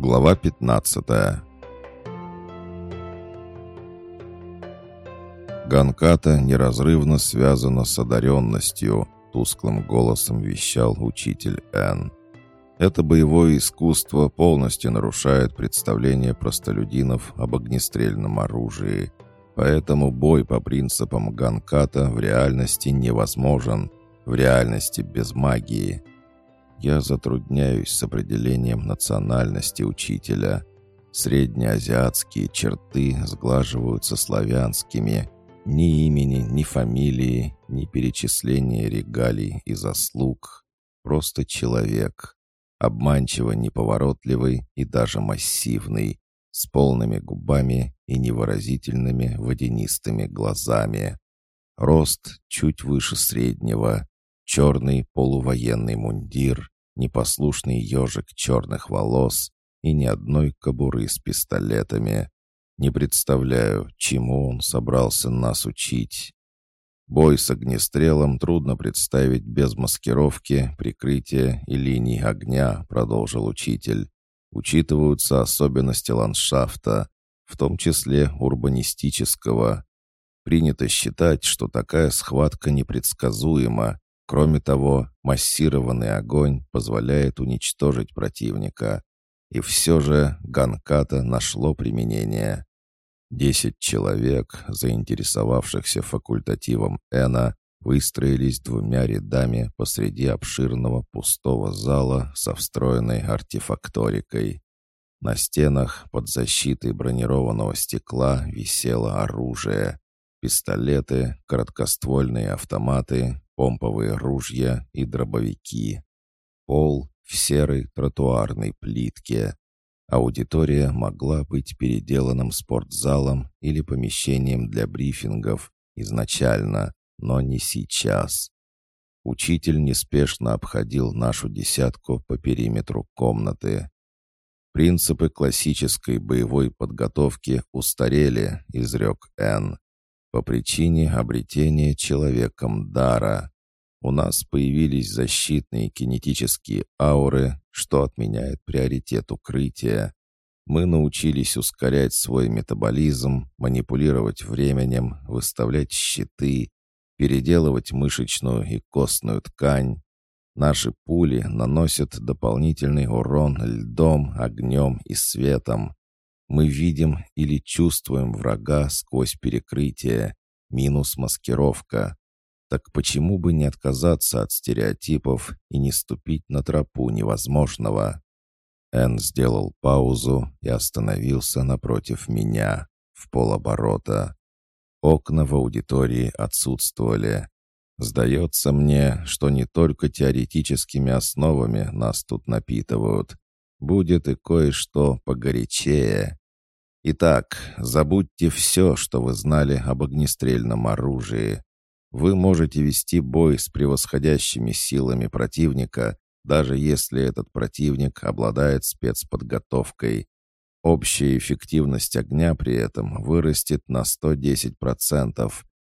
Глава 15 Ганката неразрывно связана с одаренностью, тусклым голосом вещал учитель Н. Это боевое искусство полностью нарушает представление простолюдинов об огнестрельном оружии. Поэтому бой по принципам Ганката в реальности невозможен, в реальности без магии – я затрудняюсь с определением национальности учителя. Среднеазиатские черты сглаживаются славянскими. Ни имени, ни фамилии, ни перечисления регалий и заслуг. Просто человек. Обманчиво неповоротливый и даже массивный, с полными губами и невыразительными водянистыми глазами. Рост чуть выше среднего, черный полувоенный мундир, непослушный ежик черных волос и ни одной кобуры с пистолетами. Не представляю, чему он собрался нас учить. Бой с огнестрелом трудно представить без маскировки, прикрытия и линий огня, продолжил учитель. Учитываются особенности ландшафта, в том числе урбанистического. Принято считать, что такая схватка непредсказуема, Кроме того, массированный огонь позволяет уничтожить противника. И все же Ганката нашло применение. Десять человек, заинтересовавшихся факультативом Эна, выстроились двумя рядами посреди обширного пустого зала со встроенной артефакторикой. На стенах под защитой бронированного стекла висело оружие. Пистолеты, короткоствольные автоматы, помповые ружья и дробовики. Пол в серой тротуарной плитке. Аудитория могла быть переделанным спортзалом или помещением для брифингов изначально, но не сейчас. Учитель неспешно обходил нашу десятку по периметру комнаты. «Принципы классической боевой подготовки устарели», — изрек Н по причине обретения человеком дара. У нас появились защитные кинетические ауры, что отменяет приоритет укрытия. Мы научились ускорять свой метаболизм, манипулировать временем, выставлять щиты, переделывать мышечную и костную ткань. Наши пули наносят дополнительный урон льдом, огнем и светом. Мы видим или чувствуем врага сквозь перекрытие, минус маскировка. Так почему бы не отказаться от стереотипов и не ступить на тропу невозможного? Эн сделал паузу и остановился напротив меня, в полоборота. Окна в аудитории отсутствовали. Сдается мне, что не только теоретическими основами нас тут напитывают. Будет и кое-что погорячее. Итак, забудьте все, что вы знали об огнестрельном оружии. Вы можете вести бой с превосходящими силами противника, даже если этот противник обладает спецподготовкой. Общая эффективность огня при этом вырастет на 110%,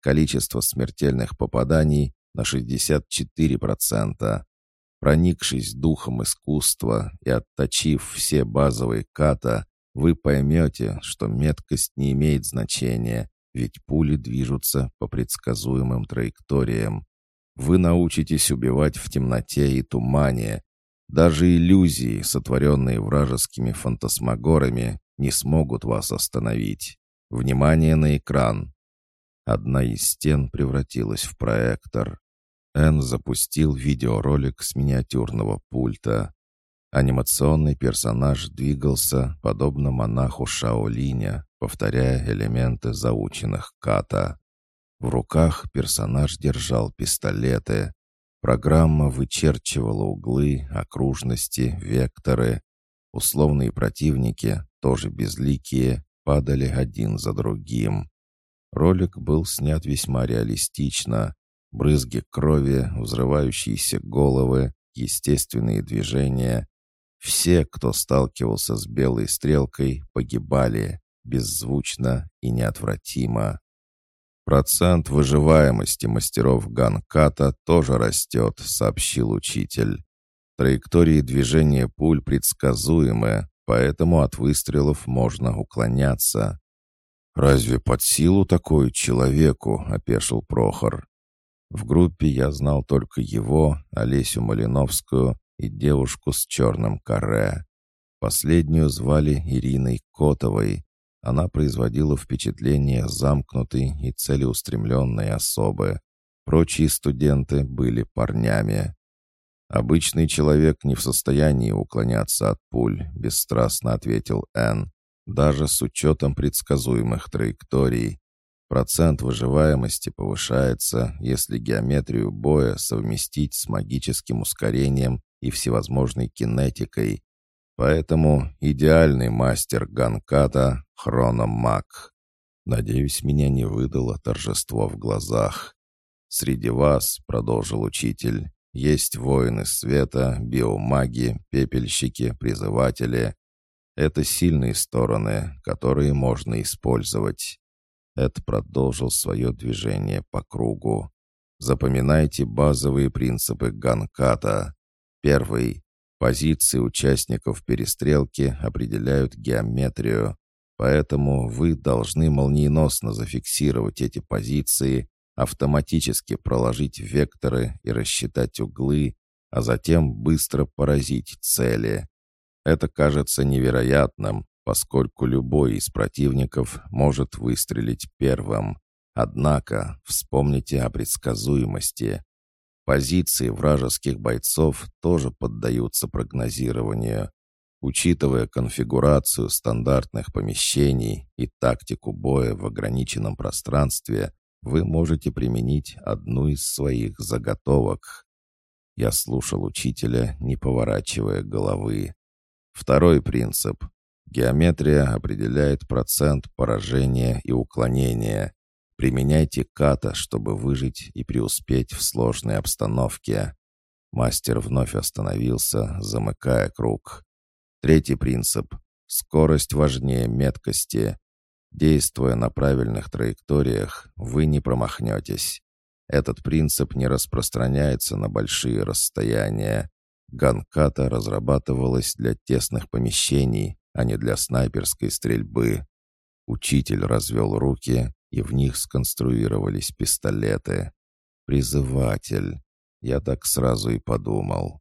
количество смертельных попаданий на 64%. Проникшись духом искусства и отточив все базовые ката, вы поймете, что меткость не имеет значения, ведь пули движутся по предсказуемым траекториям. Вы научитесь убивать в темноте и тумане. Даже иллюзии, сотворенные вражескими фантасмагорами, не смогут вас остановить. Внимание на экран. Одна из стен превратилась в проектор. Эн запустил видеоролик с миниатюрного пульта. Анимационный персонаж двигался, подобно монаху Шаолиня, повторяя элементы заученных ката. В руках персонаж держал пистолеты. Программа вычерчивала углы, окружности, векторы. Условные противники, тоже безликие, падали один за другим. Ролик был снят весьма реалистично. Брызги крови, взрывающиеся головы, естественные движения. Все, кто сталкивался с белой стрелкой, погибали, беззвучно и неотвратимо. «Процент выживаемости мастеров Ганката тоже растет», — сообщил учитель. «Траектории движения пуль предсказуемы, поэтому от выстрелов можно уклоняться. «Разве под силу такой человеку?» — опешил Прохор. В группе я знал только его, Олесю Малиновскую и девушку с черным каре. Последнюю звали Ириной Котовой. Она производила впечатление замкнутой и целеустремленной особы. Прочие студенты были парнями. «Обычный человек не в состоянии уклоняться от пуль», — бесстрастно ответил Энн даже с учетом предсказуемых траекторий. Процент выживаемости повышается, если геометрию боя совместить с магическим ускорением и всевозможной кинетикой. Поэтому идеальный мастер ганката — хрономаг. Надеюсь, меня не выдало торжество в глазах. «Среди вас, — продолжил учитель, — есть воины света, биомаги, пепельщики, призыватели. Это сильные стороны, которые можно использовать. Эд продолжил свое движение по кругу. Запоминайте базовые принципы ганката. Первый. Позиции участников перестрелки определяют геометрию, поэтому вы должны молниеносно зафиксировать эти позиции, автоматически проложить векторы и рассчитать углы, а затем быстро поразить цели. Это кажется невероятным, поскольку любой из противников может выстрелить первым. Однако вспомните о предсказуемости. Позиции вражеских бойцов тоже поддаются прогнозированию. Учитывая конфигурацию стандартных помещений и тактику боя в ограниченном пространстве, вы можете применить одну из своих заготовок. Я слушал учителя, не поворачивая головы. Второй принцип. Геометрия определяет процент поражения и уклонения. Применяйте ката, чтобы выжить и преуспеть в сложной обстановке. Мастер вновь остановился, замыкая круг. Третий принцип. Скорость важнее меткости. Действуя на правильных траекториях, вы не промахнетесь. Этот принцип не распространяется на большие расстояния. Ганката разрабатывалась для тесных помещений, а не для снайперской стрельбы. Учитель развел руки, и в них сконструировались пистолеты. Призыватель. Я так сразу и подумал.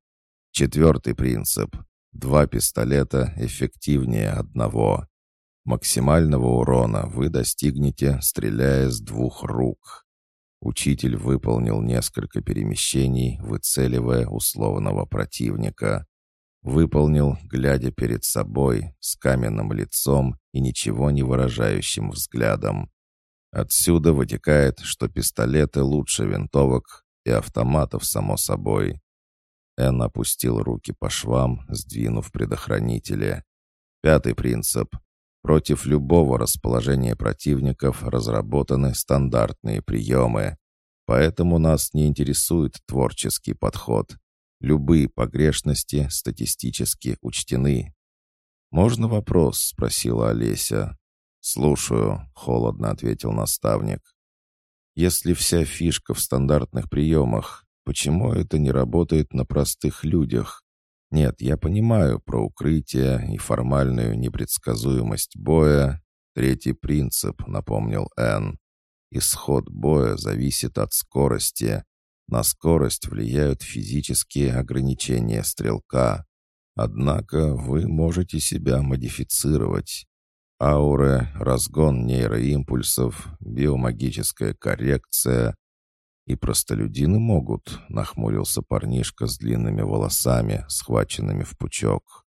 Четвертый принцип. Два пистолета эффективнее одного. Максимального урона вы достигнете, стреляя с двух рук. Учитель выполнил несколько перемещений, выцеливая условного противника. Выполнил, глядя перед собой, с каменным лицом и ничего не выражающим взглядом. Отсюда вытекает, что пистолеты лучше винтовок и автоматов, само собой. Эн опустил руки по швам, сдвинув предохранители. Пятый принцип. Против любого расположения противников разработаны стандартные приемы. Поэтому нас не интересует творческий подход. Любые погрешности статистически учтены. «Можно вопрос?» — спросила Олеся. «Слушаю», — холодно ответил наставник. «Если вся фишка в стандартных приемах, почему это не работает на простых людях? Нет, я понимаю про укрытие и формальную непредсказуемость боя. Третий принцип, напомнил Энн. Исход боя зависит от скорости. На скорость влияют физические ограничения стрелка. Однако вы можете себя модифицировать. Ауры, разгон нейроимпульсов, биомагическая коррекция, «И простолюдины могут», — нахмурился парнишка с длинными волосами, схваченными в пучок.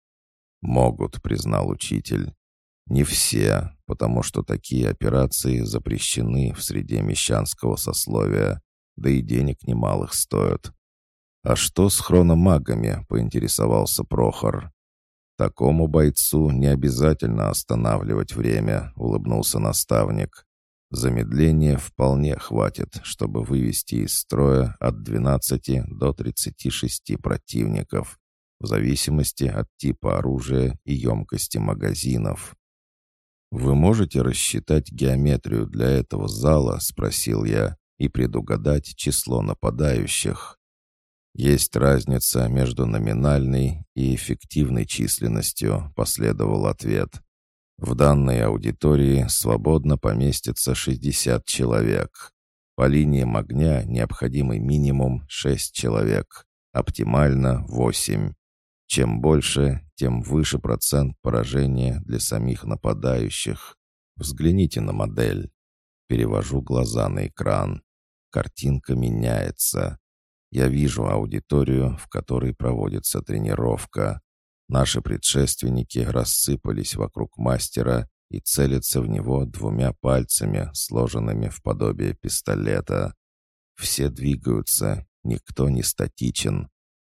«Могут», — признал учитель. «Не все, потому что такие операции запрещены в среде мещанского сословия, да и денег немалых стоят». «А что с хрономагами?» — поинтересовался Прохор. «Такому бойцу не обязательно останавливать время», — улыбнулся наставник. Замедления вполне хватит, чтобы вывести из строя от 12 до 36 противников, в зависимости от типа оружия и емкости магазинов. «Вы можете рассчитать геометрию для этого зала?» — спросил я, — «и предугадать число нападающих?» Есть разница между номинальной и эффективной численностью, последовал ответ. В данной аудитории свободно поместится 60 человек. По линиям огня необходимый минимум 6 человек, оптимально 8. Чем больше, тем выше процент поражения для самих нападающих. Взгляните на модель. Перевожу глаза на экран. Картинка меняется. Я вижу аудиторию, в которой проводится тренировка. Наши предшественники рассыпались вокруг мастера и целятся в него двумя пальцами, сложенными в подобие пистолета. Все двигаются, никто не статичен.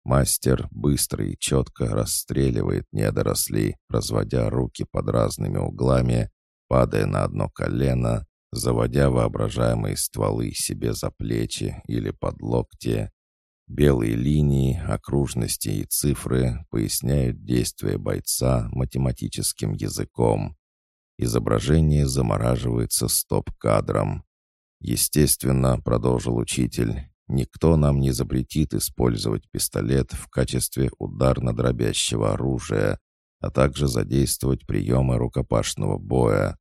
Мастер быстро и четко расстреливает недорослей, разводя руки под разными углами, падая на одно колено, заводя воображаемые стволы себе за плечи или под локти. Белые линии, окружности и цифры поясняют действия бойца математическим языком. Изображение замораживается стоп-кадром. Естественно, продолжил учитель, никто нам не запретит использовать пистолет в качестве ударно-дробящего оружия, а также задействовать приемы рукопашного боя.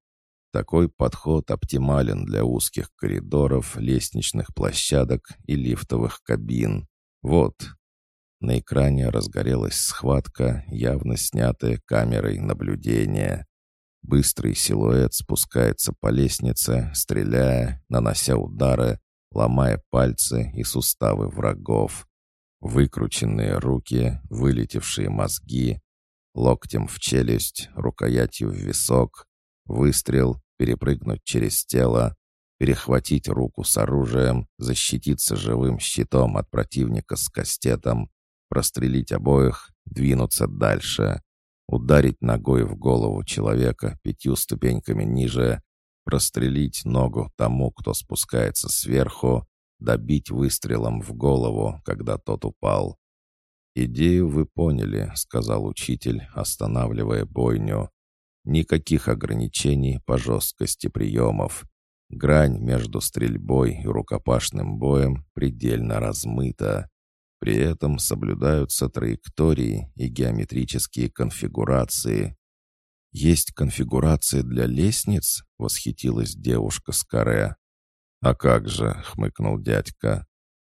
Такой подход оптимален для узких коридоров, лестничных площадок и лифтовых кабин. Вот. На экране разгорелась схватка, явно снятая камерой наблюдения. Быстрый силуэт спускается по лестнице, стреляя, нанося удары, ломая пальцы и суставы врагов. Выкрученные руки, вылетевшие мозги, локтем в челюсть, рукоятью в висок, выстрел, перепрыгнуть через тело, перехватить руку с оружием, защититься живым щитом от противника с кастетом, прострелить обоих, двинуться дальше, ударить ногой в голову человека пятью ступеньками ниже, прострелить ногу тому, кто спускается сверху, добить выстрелом в голову, когда тот упал. «Идею вы поняли», — сказал учитель, останавливая бойню. «Никаких ограничений по жесткости приемов. Грань между стрельбой и рукопашным боем предельно размыта. При этом соблюдаются траектории и геометрические конфигурации. «Есть конфигурация для лестниц?» — восхитилась девушка с каре. «А как же?» — хмыкнул дядька.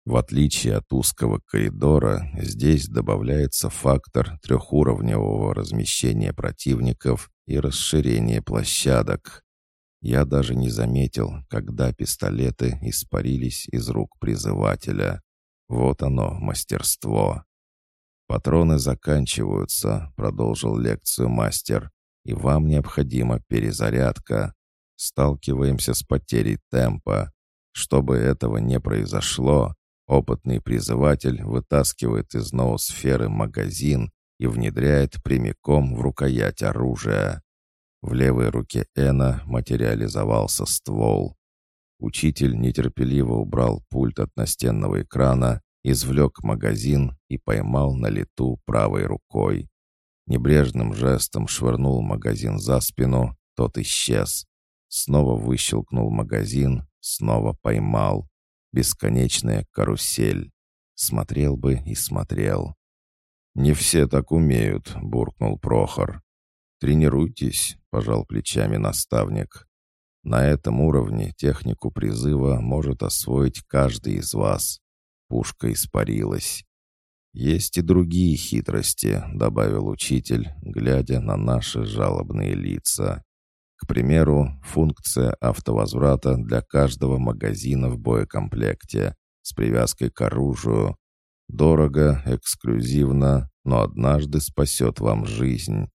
В отличие от узкого коридора, здесь добавляется фактор трехуровневого размещения противников и расширения площадок. Я даже не заметил, когда пистолеты испарились из рук призывателя. Вот оно, мастерство. «Патроны заканчиваются», — продолжил лекцию мастер, «и вам необходима перезарядка. Сталкиваемся с потерей темпа. Чтобы этого не произошло, опытный призыватель вытаскивает из ноосферы магазин и внедряет прямиком в рукоять оружия. В левой руке Эна материализовался ствол. Учитель нетерпеливо убрал пульт от настенного экрана, извлек магазин и поймал на лету правой рукой. Небрежным жестом швырнул магазин за спину, тот исчез. Снова выщелкнул магазин, снова поймал. Бесконечная карусель. Смотрел бы и смотрел. «Не все так умеют», — буркнул Прохор. «Тренируйтесь», — пожал плечами наставник. «На этом уровне технику призыва может освоить каждый из вас». Пушка испарилась. «Есть и другие хитрости», — добавил учитель, глядя на наши жалобные лица. К примеру, функция автовозврата для каждого магазина в боекомплекте с привязкой к оружию. Дорого, эксклюзивно, но однажды спасет вам жизнь.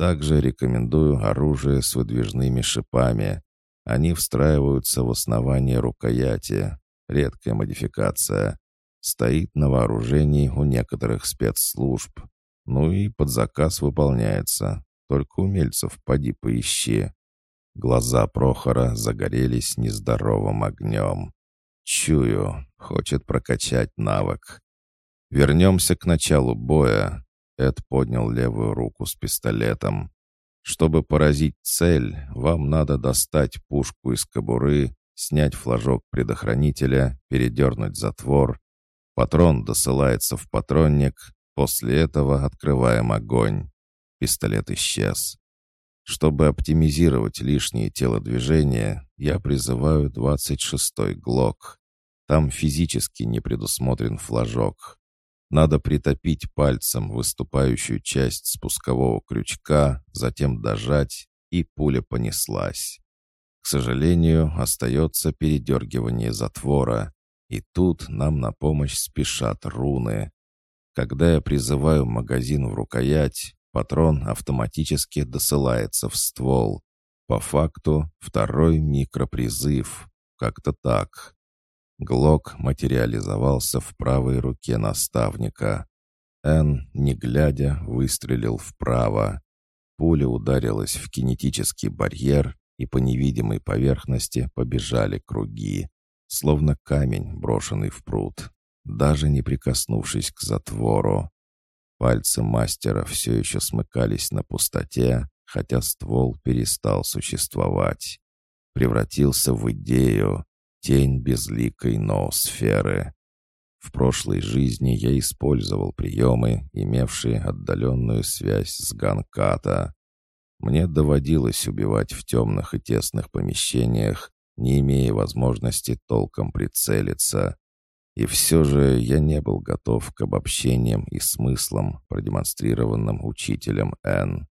Также рекомендую оружие с выдвижными шипами. Они встраиваются в основание рукояти. Редкая модификация. Стоит на вооружении у некоторых спецслужб. Ну и под заказ выполняется. Только умельцев поди поищи. Глаза Прохора загорелись нездоровым огнем. Чую, хочет прокачать навык. Вернемся к началу боя. Эд поднял левую руку с пистолетом. «Чтобы поразить цель, вам надо достать пушку из кобуры, снять флажок предохранителя, передернуть затвор. Патрон досылается в патронник, после этого открываем огонь. Пистолет исчез. Чтобы оптимизировать лишние телодвижения, я призываю 26-й ГЛОК. Там физически не предусмотрен флажок. Надо притопить пальцем выступающую часть спускового крючка, затем дожать, и пуля понеслась. К сожалению, остается передергивание затвора, и тут нам на помощь спешат руны. Когда я призываю магазин в рукоять, патрон автоматически досылается в ствол. По факту второй микропризыв. Как-то так. Глок материализовался в правой руке наставника. Н, не глядя, выстрелил вправо. Пуля ударилась в кинетический барьер, и по невидимой поверхности побежали круги словно камень, брошенный в пруд, даже не прикоснувшись к затвору. Пальцы мастера все еще смыкались на пустоте, хотя ствол перестал существовать. Превратился в идею, тень безликой ноосферы. В прошлой жизни я использовал приемы, имевшие отдаленную связь с Ганката. Мне доводилось убивать в темных и тесных помещениях, не имея возможности толком прицелиться. И все же я не был готов к обобщениям и смыслам, продемонстрированным учителем Н.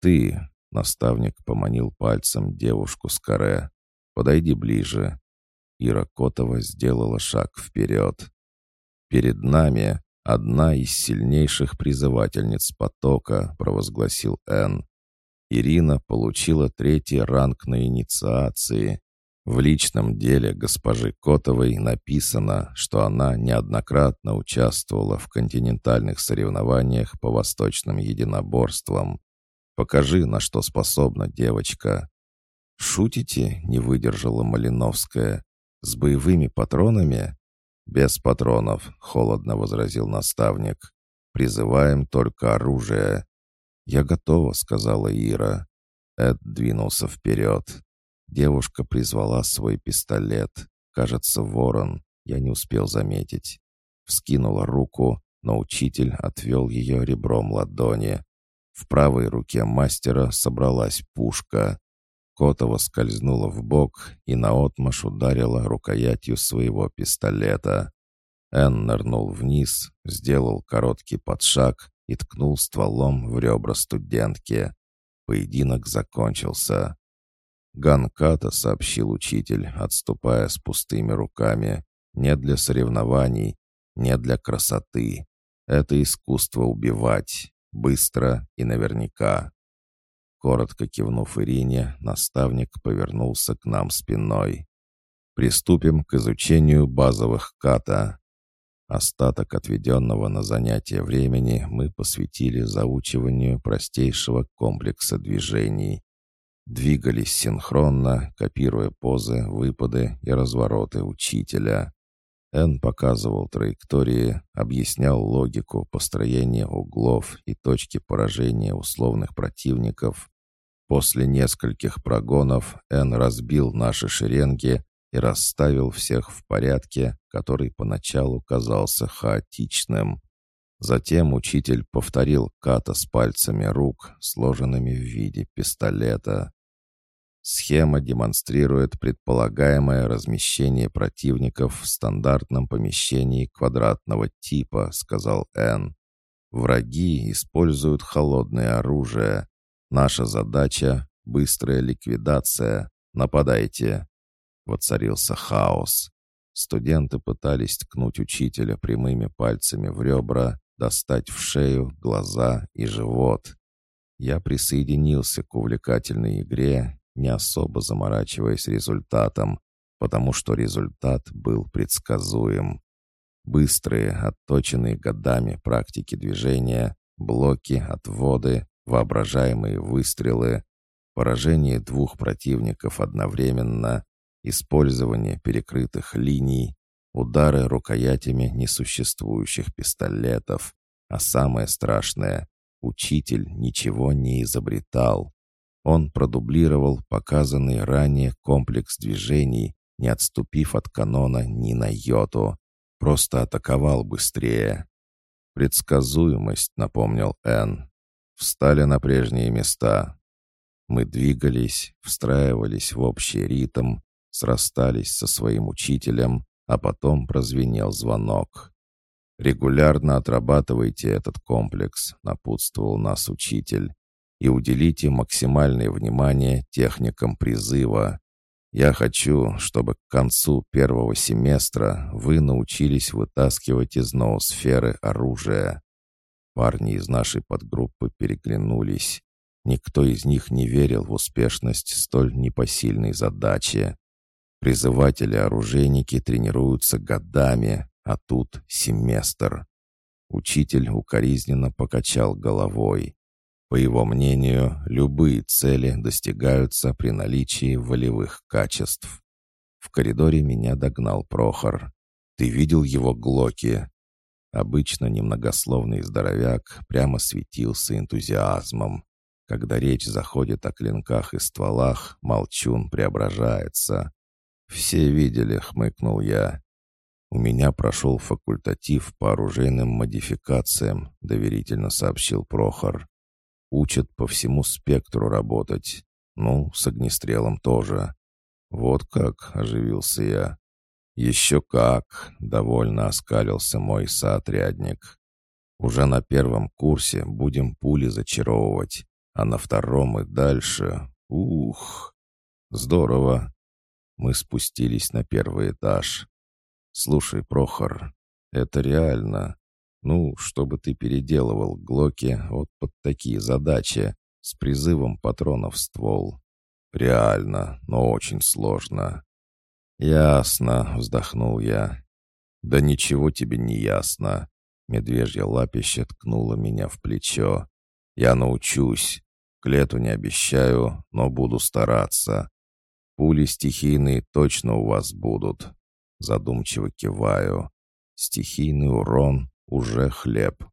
«Ты», — наставник поманил пальцем девушку с каре, — «подойди ближе». Ира Котова сделала шаг вперед. «Перед нами одна из сильнейших призывательниц потока», — провозгласил Н. Ирина получила третий ранг на инициации в личном деле госпожи Котовой написано, что она неоднократно участвовала в континентальных соревнованиях по восточным единоборствам. Покажи, на что способна девочка. «Шутите?» — не выдержала Малиновская. «С боевыми патронами?» «Без патронов», — холодно возразил наставник. «Призываем только оружие». «Я готова», — сказала Ира. Эд двинулся вперед. Девушка призвала свой пистолет. Кажется, ворон. Я не успел заметить. Вскинула руку, но учитель отвел ее ребром ладони. В правой руке мастера собралась пушка. Котова скользнула в бок и наотмашь ударила рукоятью своего пистолета. Эн нырнул вниз, сделал короткий подшаг и ткнул стволом в ребра студентки. Поединок закончился. «Ганката», — сообщил учитель, отступая с пустыми руками, — «не для соревнований, не для красоты. Это искусство убивать, быстро и наверняка». Коротко кивнув Ирине, наставник повернулся к нам спиной. «Приступим к изучению базовых ката». Остаток отведенного на занятие времени мы посвятили заучиванию простейшего комплекса движений. Двигались синхронно, копируя позы, выпады и развороты учителя. Эн показывал траектории, объяснял логику построения углов и точки поражения условных противников. После нескольких прогонов Эн разбил наши шеренги и расставил всех в порядке, который поначалу казался хаотичным. Затем учитель повторил ката с пальцами рук, сложенными в виде пистолета. Схема демонстрирует предполагаемое размещение противников в стандартном помещении квадратного типа, сказал Н. Враги используют холодное оружие. Наша задача — быстрая ликвидация. Нападайте. Воцарился хаос. Студенты пытались ткнуть учителя прямыми пальцами в ребра, достать в шею, глаза и живот. Я присоединился к увлекательной игре не особо заморачиваясь результатом, потому что результат был предсказуем. Быстрые, отточенные годами практики движения, блоки, отводы, воображаемые выстрелы, поражение двух противников одновременно, использование перекрытых линий, удары рукоятями несуществующих пистолетов, а самое страшное — учитель ничего не изобретал. Он продублировал показанный ранее комплекс движений, не отступив от канона ни на йоту. Просто атаковал быстрее. «Предсказуемость», — напомнил Энн. «Встали на прежние места. Мы двигались, встраивались в общий ритм, срастались со своим учителем, а потом прозвенел звонок. «Регулярно отрабатывайте этот комплекс», — напутствовал нас учитель, «и уделите максимальное внимание техникам призыва. Я хочу, чтобы к концу первого семестра вы научились вытаскивать из ноосферы оружие». Парни из нашей подгруппы переглянулись. Никто из них не верил в успешность столь непосильной задачи. Призыватели-оружейники тренируются годами, а тут семестр. Учитель укоризненно покачал головой. По его мнению, любые цели достигаются при наличии волевых качеств. В коридоре меня догнал Прохор. «Ты видел его глоки?» Обычно немногословный здоровяк прямо светился энтузиазмом. Когда речь заходит о клинках и стволах, молчун преображается. «Все видели», — хмыкнул я. «У меня прошел факультатив по оружейным модификациям», — доверительно сообщил Прохор. «Учат по всему спектру работать. Ну, с огнестрелом тоже». «Вот как», — оживился я. «Еще как!» — довольно оскалился мой соотрядник. «Уже на первом курсе будем пули зачаровывать. А на втором и дальше... Ух! Здорово! Мы спустились на первый этаж. «Слушай, Прохор, это реально. Ну, чтобы ты переделывал Глоки вот под такие задачи, с призывом патронов в ствол. Реально, но очень сложно». «Ясно», — вздохнул я. «Да ничего тебе не ясно». Медвежья лапище ткнула меня в плечо. «Я научусь. К лету не обещаю, но буду стараться. Пули стихийные точно у вас будут. Задумчиво киваю. Стихийный урон уже хлеб.